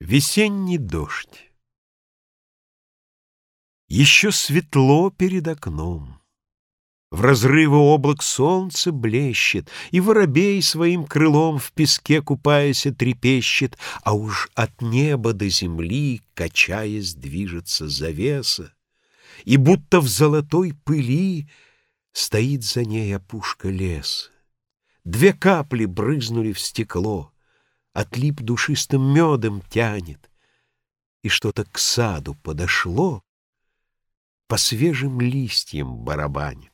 Весенний дождь. Еще светло перед окном. В разрывы облак солнце блещет, И воробей своим крылом в песке купаясь и трепещет, А уж от неба до земли, качаясь, движется завеса, И будто в золотой пыли стоит за ней опушка лес. Две капли брызнули в стекло — от лип душистым медом тянет, и что-то к саду подошло, по свежим листьям барабанит.